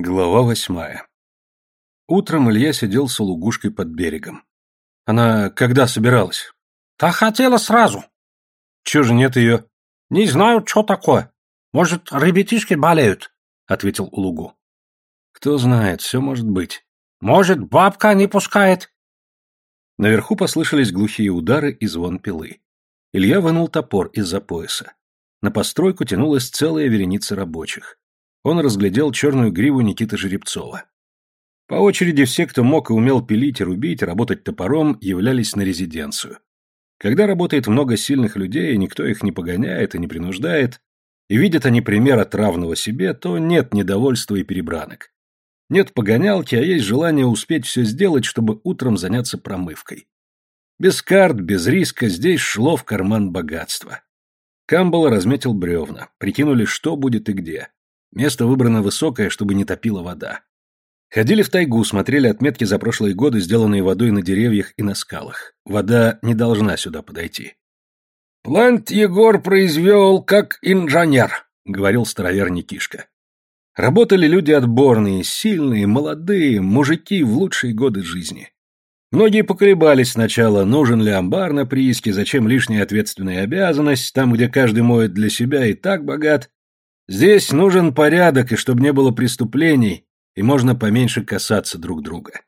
Глава восьмая. Утром Илья сидел с улугушкой под берегом. Она когда собиралась? Та хотела сразу. Чего же нет ее? Не знаю, что такое. Может, ребятишки болеют, ответил Улугу. Кто знает, все может быть. Может, бабка не пускает. Наверху послышались глухие удары и звон пилы. Илья вынул топор из-за пояса. На постройку тянулась целая вереница рабочих. Он разглядел черную гриву Никиты Жеребцова. По очереди все, кто мог и умел пилить рубить, работать топором, являлись на резиденцию. Когда работает много сильных людей, никто их не погоняет и не принуждает, и видят они пример от себе, то нет недовольства и перебранок. Нет погонялки, а есть желание успеть все сделать, чтобы утром заняться промывкой. Без карт, без риска здесь шло в карман богатство. Камбала разметил бревна, прикинули, что будет и где. Место выбрано высокое, чтобы не топила вода. Ходили в тайгу, смотрели отметки за прошлые годы, сделанные водой на деревьях и на скалах. Вода не должна сюда подойти. «Плант Егор произвел как инженер», — говорил старовер Никишка. Работали люди отборные, сильные, молодые, мужики в лучшие годы жизни. Многие поколебались сначала, нужен ли амбар на прииске, зачем лишняя ответственная обязанность, там, где каждый моет для себя и так богат. Здесь нужен порядок, и чтобы не было преступлений, и можно поменьше касаться друг друга.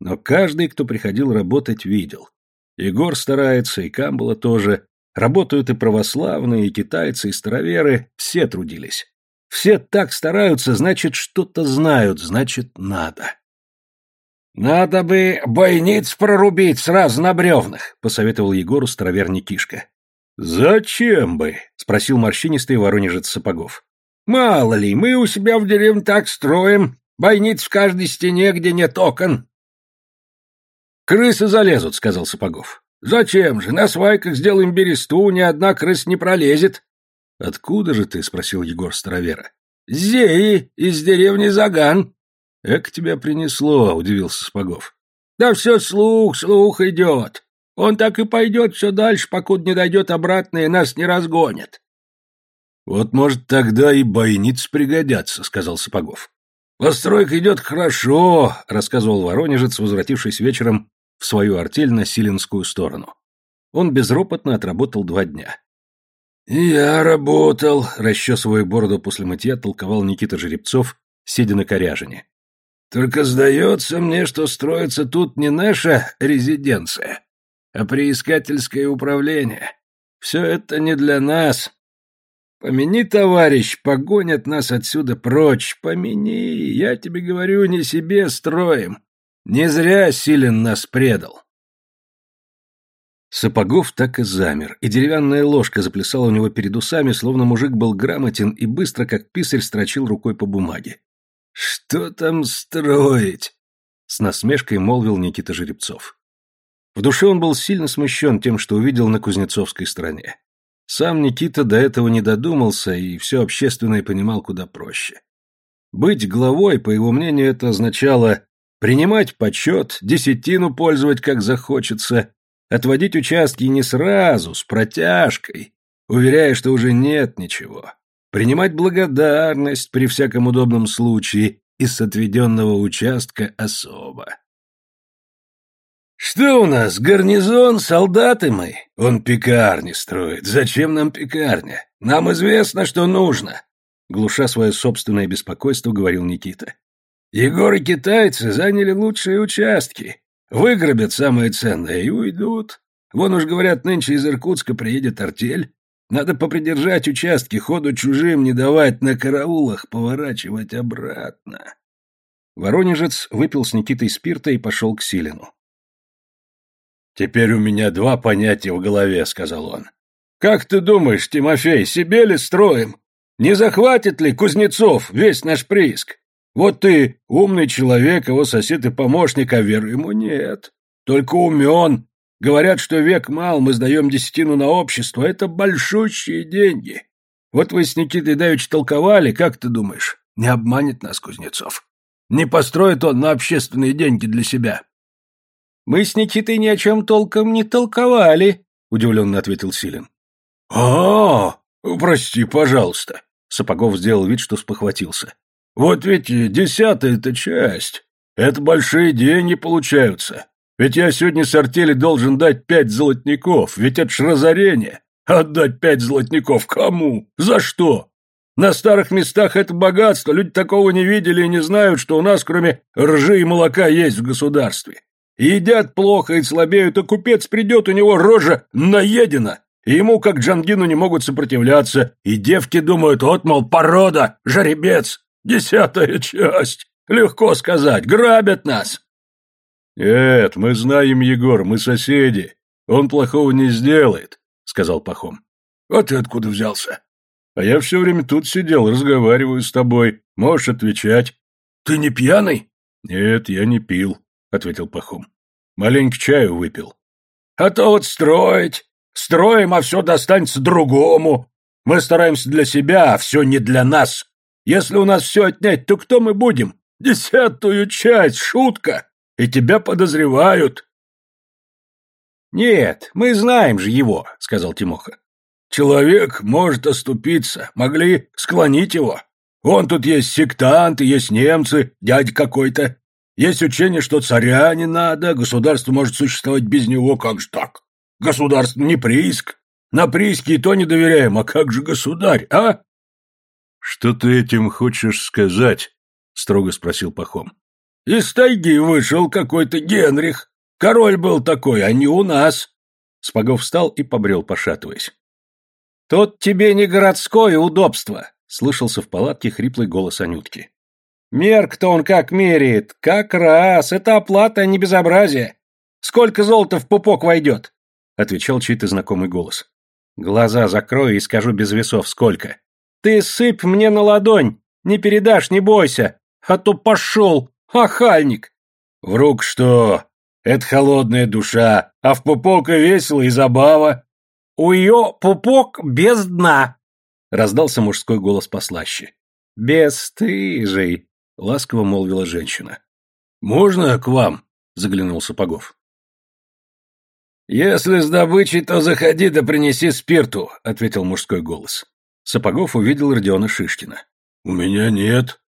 Но каждый, кто приходил работать, видел. Егор старается, и Камбала тоже. Работают и православные, и китайцы, и староверы, все трудились. Все так стараются, значит, что-то знают, значит, надо. «Надо бы бойниц прорубить сразу на бревнах», — посоветовал Егору старовер Никишка. «Зачем бы?» — спросил морщинистый воронежец Сапогов. «Мало ли, мы у себя в деревне так строим, бойниц в каждой стене, где нет окон». «Крысы залезут», — сказал Сапогов. «Зачем же? На свайках сделаем бересту, ни одна крыс не пролезет». «Откуда же ты?» — спросил Егор Старовера. «Зеи, из деревни Заган». «Эк тебя принесло», — удивился Спагов. «Да все слух, слух идет. Он так и пойдет все дальше, покуда не дойдет обратно и нас не разгонят». «Вот, может, тогда и бойниц пригодятся», — сказал Сапогов. «Постройка идет хорошо», — рассказывал Воронежец, возвратившись вечером в свою артель на Силинскую сторону. Он безропотно отработал два дня. «Я работал», — расчесывая бороду после мытья, толковал Никита Жеребцов, сидя на коряжине. «Только сдается мне, что строится тут не наша резиденция, а приискательское управление. Все это не для нас. Помяни, товарищ, погонят нас отсюда прочь. Помяни, я тебе говорю, не себе строим. Не зря Силен нас предал». Сапогов так и замер, и деревянная ложка заплясала у него перед усами, словно мужик был грамотен и быстро, как писарь, строчил рукой по бумаге. «Что там строить?» — с насмешкой молвил Никита Жеребцов. В душе он был сильно смущен тем, что увидел на Кузнецовской стороне. Сам Никита до этого не додумался и все общественное понимал куда проще. Быть главой, по его мнению, это означало принимать почет, десятину пользовать как захочется, Отводить участки не сразу, с протяжкой, уверяя, что уже нет ничего. Принимать благодарность при всяком удобном случае и с отведенного участка особо. «Что у нас, гарнизон, солдаты мы? Он пекарни строит. Зачем нам пекарня? Нам известно, что нужно», — глуша свое собственное беспокойство, говорил Никита. «Егор и китайцы заняли лучшие участки. Выграбят самое ценное и уйдут. Вон уж, говорят, нынче из Иркутска приедет артель. Надо попридержать участки, ходу чужим не давать, на караулах поворачивать обратно. Воронежец выпил с Никитой спирта и пошел к Силину. «Теперь у меня два понятия в голове», — сказал он. «Как ты думаешь, Тимофей, себе ли строим? Не захватит ли Кузнецов весь наш прииск? Вот ты умный человек, его сосед и помощник, а веры ему нет. Только умен. Говорят, что век мал, мы сдаем десятину на общество. Это большущие деньги. Вот вы с Никитой Давич толковали, как ты думаешь, не обманет нас Кузнецов? Не построит он на общественные деньги для себя? Мы с Никитой ни о чем толком не толковали, удивленно ответил Силин. А, -а, -а прости, пожалуйста. Сапогов сделал вид, что спохватился. Вот ведь десятая-то часть. Это большие деньги получаются. Ведь я сегодня с артели должен дать пять золотников, ведь это ж разорение. Отдать пять золотников кому? За что? На старых местах это богатство, люди такого не видели и не знают, что у нас кроме ржи и молока есть в государстве. Едят плохо и слабеют, а купец придет, у него рожа наедена, ему, как Джангину, не могут сопротивляться, и девки думают, вот, мол, порода, жеребец, десятая часть. Легко сказать, грабят нас. Нет, мы знаем, Егор, мы соседи. Он плохого не сделает, сказал Пахом. А ты откуда взялся? А я все время тут сидел, разговариваю с тобой. Можешь отвечать. Ты не пьяный? Нет, я не пил, ответил Пахом. Маленько чаю выпил. А то вот строить. Строим, а все достанется другому. Мы стараемся для себя, а все не для нас. Если у нас все отнять, то кто мы будем? Десятую часть, шутка. И тебя подозревают. Нет, мы знаем же его, сказал Тимоха. Человек может оступиться, могли склонить его. Вон тут есть сектанты, есть немцы, дядь какой-то. Есть учение, что царя не надо, государство может существовать без него, как же так? Государство не прииск. На прииске и то не доверяем, а как же государь, а? Что ты этим хочешь сказать? Строго спросил Пахом. Из тайги вышел какой-то Генрих. Король был такой, а не у нас. Спагов встал и побрел, пошатываясь. «Тут тебе не городское удобство», — слышался в палатке хриплый голос Анютки. «Мерк-то он как меряет, как раз, это оплата, а не безобразие. Сколько золота в пупок войдет?» — отвечал чей-то знакомый голос. «Глаза закрою и скажу без весов сколько. Ты сыпь мне на ладонь, не передашь, не бойся, а то пошел, Охальник! В рук что? Это холодная душа, а в пупок и весело, и забава. У ее пупок без дна, раздался мужской голос послаще. Бесстыжий, ласково молвила женщина. Можно к вам? заглянул Сапогов. «Если с добычей, то заходи да принеси спирту», — ответил мужской голос. Сапогов увидел Родиона Шишкина. «У меня нет»,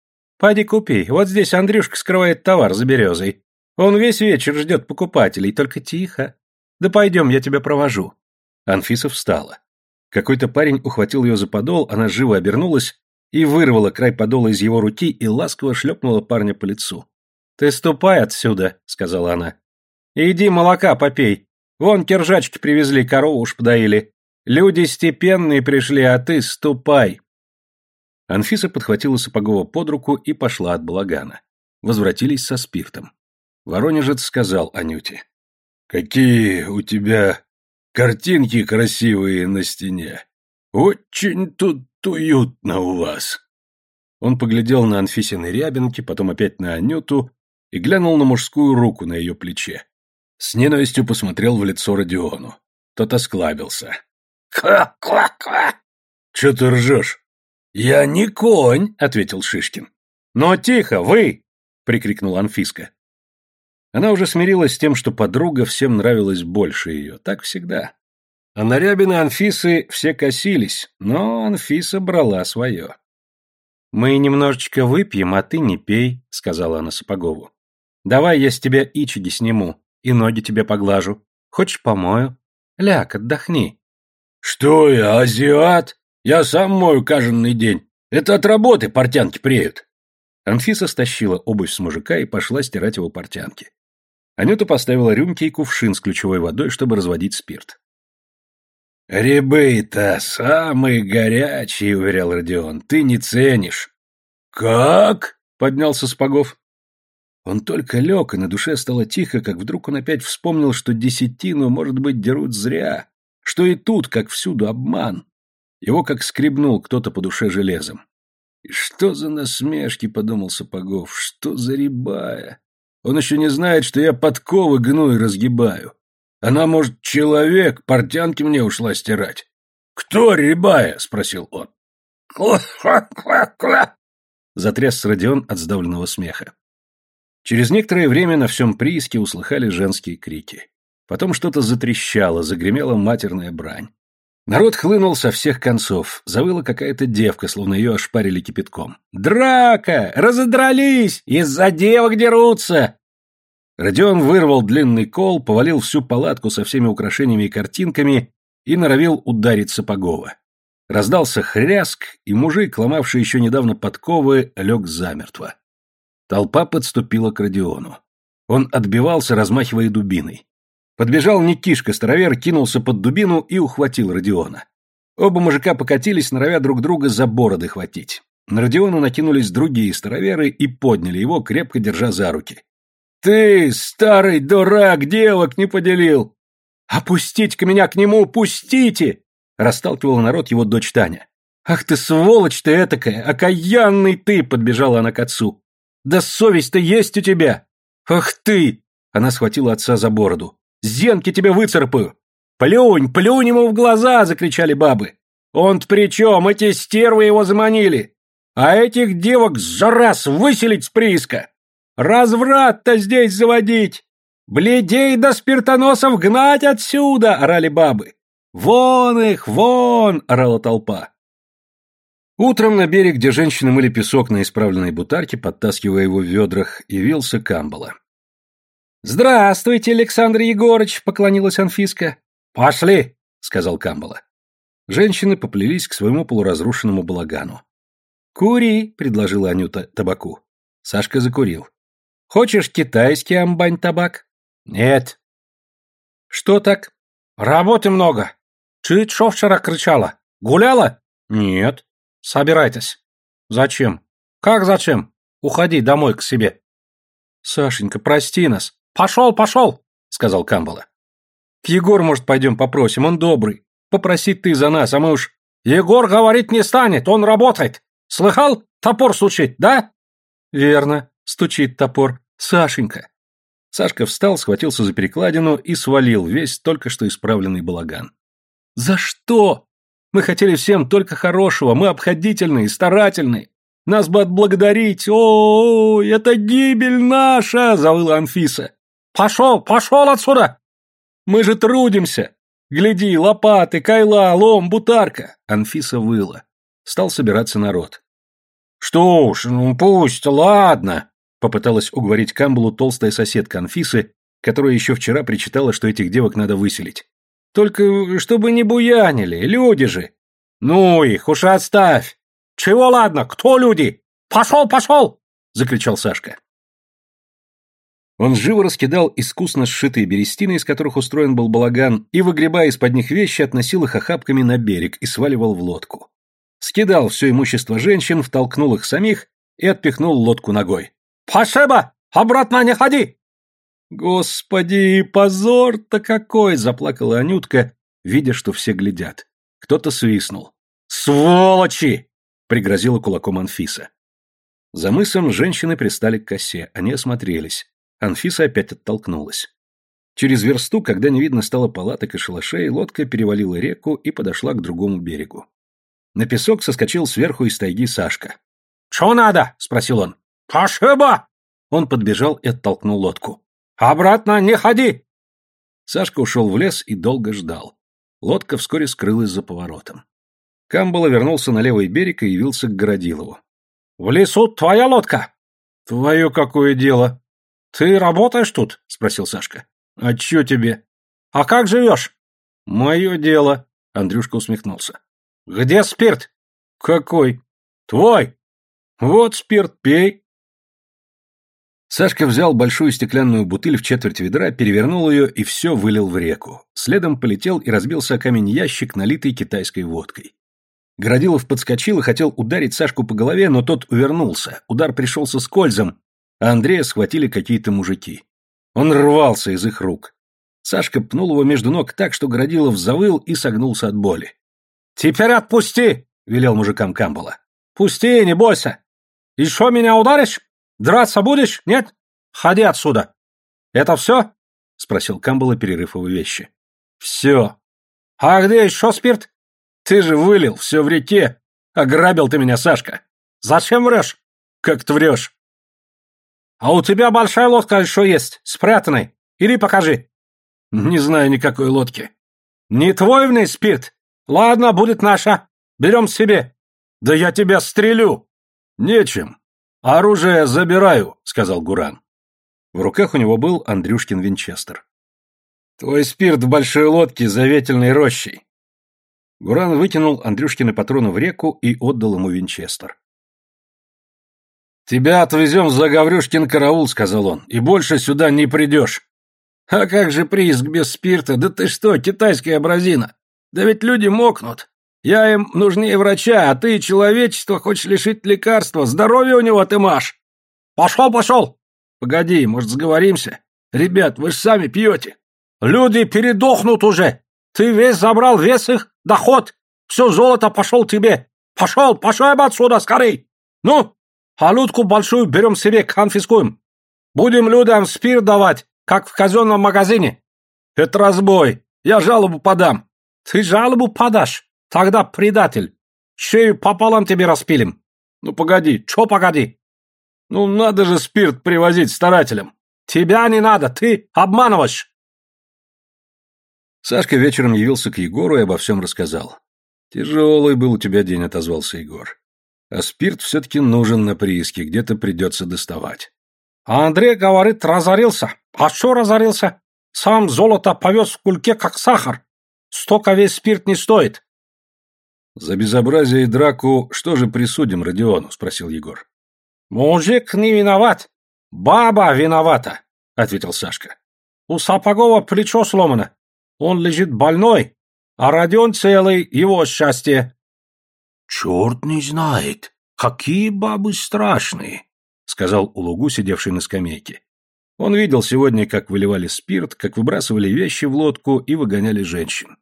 Пойди купи, вот здесь Андрюшка скрывает товар за березой. Он весь вечер ждет покупателей, только тихо. Да пойдем, я тебя провожу». Анфиса встала. Какой-то парень ухватил ее за подол, она живо обернулась и вырвала край подола из его руки и ласково шлепнула парня по лицу. «Ты ступай отсюда», — сказала она. «Иди молока попей. Вон киржачки привезли, корову уж подоили. Люди степенные пришли, а ты ступай». Анфиса подхватила Сапогова под руку и пошла от балагана. Возвратились со спиртом. Воронежец сказал Анюте. «Какие у тебя картинки красивые на стене! Очень тут уютно у вас!» Он поглядел на Анфисины рябинки, потом опять на Анюту и глянул на мужскую руку на ее плече. С ненавистью посмотрел в лицо Родиону. Тот осклабился. «Ква-ква-ква!» «Че ты ржешь?» «Я не конь», — ответил Шишкин. «Но тихо, вы!» — прикрикнул Анфиска. Она уже смирилась с тем, что подруга всем нравилась больше ее. Так всегда. А на Рябины Анфисы все косились, но Анфиса брала свое. «Мы немножечко выпьем, а ты не пей», — сказала она Сапогову. «Давай я с тебя ичиги сниму и ноги тебе поглажу. Хочешь, помою? Ляг, отдохни». «Что я, азиат?» Я сам мою каждый день. Это от работы портянки преют. Анфиса стащила обувь с мужика и пошла стирать его портянки. Анюта поставила рюмки и кувшин с ключевой водой, чтобы разводить спирт. «Рябы-то самые горячие», — уверял Родион, — «ты не ценишь». «Как?» — поднялся Спагов. Он только лег, и на душе стало тихо, как вдруг он опять вспомнил, что десятину, может быть, дерут зря, что и тут, как всюду, обман. Его как скребнул кто-то по душе железом. И что за насмешки, подумал Сапогов, что за рябая? Он еще не знает, что я подковы гну и разгибаю. Она, может, человек, портянки мне ушла стирать. «Кто рябая?» — спросил он. «Кла-кла-кла-кла!» Затряс Родион от сдавленного смеха. Через некоторое время на всем прииске услыхали женские крики. Потом что-то затрещало, загремела матерная брань. Народ хлынул со всех концов. Завыла какая-то девка, словно ее ошпарили кипятком. «Драка! Разодрались! Из-за девок дерутся!» Родион вырвал длинный кол, повалил всю палатку со всеми украшениями и картинками и норовил ударить Сапогова. Раздался хряск, и мужик, ломавший еще недавно подковы, лег замертво. Толпа подступила к Родиону. Он отбивался, размахивая дубиной. Подбежал Никишка-старовер, кинулся под дубину и ухватил Родиона. Оба мужика покатились, норовя друг друга за бороды хватить. На Родиона накинулись другие староверы и подняли его, крепко держа за руки. «Ты, старый дурак, девок не поделил!» «Опустите-ка меня к нему, пустите!» Расталкивал народ его дочь Таня. «Ах ты, сволочь ты этакая, окаянный ты!» Подбежала она к отцу. «Да совесть-то есть у тебя!» «Ах ты!» Она схватила отца за бороду. Зенки тебе выцарапаю! Плюнь, плюнь ему в глаза!» — закричали бабы. «Он-то при чем? Эти стервы его заманили! А этих девок за раз выселить с прииска! Разврат-то здесь заводить! Бледей до да спиртоносов гнать отсюда!» — орали бабы. «Вон их, вон!» — орала толпа. Утром на берег, где женщины мыли песок на исправленной бутарке, подтаскивая его в ведрах, явился Камбала. «Здравствуйте, Александр Егорыч!» — поклонилась Анфиска. «Пошли!» — сказал Камбала. Женщины поплелись к своему полуразрушенному балагану. «Кури!» — предложила Анюта табаку. Сашка закурил. «Хочешь китайский амбань-табак?» «Нет». «Что так?» «Работы много. Ты что вчера кричала? Гуляла?» «Нет». «Собирайтесь». «Зачем?» «Как зачем? Уходи домой к себе». «Сашенька, прости нас. «Пошел, пошел!» — сказал Камбала. «К Егор, может, пойдем попросим, он добрый. Попроси ты за нас, а мы уж...» «Егор говорить не станет, он работает. Слыхал? Топор стучит, да?» «Верно, стучит топор. Сашенька». Сашка встал, схватился за перекладину и свалил весь только что исправленный балаган. «За что? Мы хотели всем только хорошего, мы обходительные, старательные. Нас бы отблагодарить. О, это гибель наша!» — завыла Анфиса. Пошел, пошел отсюда! Мы же трудимся! Гляди, лопаты, кайла, лом, бутарка!» Анфиса выла. Стал собираться народ. «Что уж, ну пусть, ладно!» Попыталась уговорить Камбалу толстая соседка Анфисы, которая еще вчера причитала, что этих девок надо выселить. «Только чтобы не буянили, люди же!» «Ну их, уж отставь!» «Чего ладно, кто люди? Пошел, пошел!» — закричал Сашка. Он живо раскидал искусно сшитые берестины, из которых устроен был балаган, и, выгребая из-под них вещи, относил их охапками на берег и сваливал в лодку. Скидал все имущество женщин, втолкнул их самих и отпихнул лодку ногой. «Пашеба! Обратно не ходи!» «Господи, позор-то какой!» — заплакала Анютка, видя, что все глядят. Кто-то свистнул. «Сволочи!» — пригрозила кулаком Анфиса. За мысом женщины пристали к косе, они осмотрелись. Анфиса опять оттолкнулась. Через версту, когда не видно стало палаток и шалашей, лодка перевалила реку и подошла к другому берегу. На песок соскочил сверху из тайги Сашка. «Чё надо?» — спросил он. «Пошиба!» Он подбежал и оттолкнул лодку. «Обратно не ходи!» Сашка ушел в лес и долго ждал. Лодка вскоре скрылась за поворотом. Камбала вернулся на левый берег и явился к Городилову. «В лесу твоя лодка!» «Твое какое дело!» «Ты работаешь тут?» — спросил Сашка. «А чё тебе?» «А как живешь?» «Мое дело», — Андрюшка усмехнулся. «Где спирт?» «Какой?» «Твой!» «Вот спирт, пей!» Сашка взял большую стеклянную бутыль в четверть ведра, перевернул ее и все вылил в реку. Следом полетел и разбился о камень ящик, налитый китайской водкой. Городилов подскочил и хотел ударить Сашку по голове, но тот увернулся. Удар пришелся скользом, а Андрея схватили какие-то мужики. Он рвался из их рук. Сашка пнул его между ног так, что Городилов завыл и согнулся от боли. «Теперь отпусти!» — велел мужикам Камбала. «Пусти, не бойся! Еще меня ударишь? Драться будешь? Нет? Ходи отсюда!» «Это все?» — спросил Камбала, перерыв его вещи. «Все. А где еще спирт? Ты же вылил все в реке. Ограбил ты меня, Сашка. Зачем врешь? Как ты врешь? «А у тебя большая лодка еще есть, спрятанной. Или покажи». «Не знаю никакой лодки». «Не твой в ней спирт? Ладно, будет наша. Берем себе. Да я тебя стрелю. Нечем. Оружие забираю, сказал Гуран. В руках у него был Андрюшкин винчестер. Твой спирт в большой лодке за ветельной рощей. Гуран вытянул Андрюшкины патроны в реку и отдал ему винчестер. «Тебя отвезем в Загаврюшкин караул», — сказал он, — «и больше сюда не придешь». «А как же прииск без спирта? Да ты что, китайская абразина? Да ведь люди мокнут. Я им нужнее врача, а ты человечество хочешь лишить лекарства. Здоровье у него ты маш. Пошел, пошел. Погоди, может, сговоримся? Ребят, вы же сами пьете. Люди передохнут уже. Ты весь забрал, весь их доход. Все золото пошел тебе. Пошел, пошел отсюда, скорей. Ну, а лутку большую берем себе, конфискуем. Будем людям спирт давать, как в казенном магазине. Это разбой. Я жалобу подам. Ты жалобу подашь? Тогда предатель. Шею пополам тебе распилим. Ну погоди, чё погоди? Ну надо же спирт привозить старателям. Тебя не надо, ты обманываешь. Сашка вечером явился к Егору и обо всем рассказал. «Тяжелый был у тебя день», — отозвался Егор. «А спирт все-таки нужен на прииске, где-то придется доставать». А Андрей говорит, разорился. А что разорился? Сам золото повез в кульке, как сахар. Столько весь спирт не стоит. «За безобразие и драку что же присудим Родиону?» — спросил Егор. «Мужик не виноват. Баба виновата», — ответил Сашка. «У Сапогова плечо сломано. Он лежит больной, а Родион целый, его счастье». «Черт не знает, какие бабы страшные», — сказал Улугу, сидевший на скамейке. Он видел сегодня, как выливали спирт, как выбрасывали вещи в лодку и выгоняли женщин.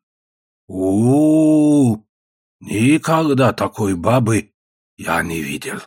у, -у, -у Никогда такой бабы я не видел.